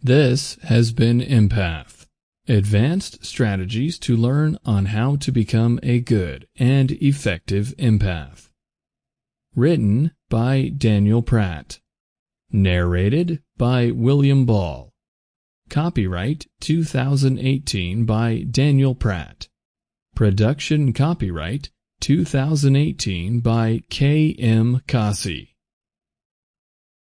This has been Empath. Advanced strategies to learn on how to become a good and effective empath. Written by Daniel Pratt. Narrated by William Ball. Copyright 2018 by Daniel Pratt. Production copyright 2018 by K. M. Kasi.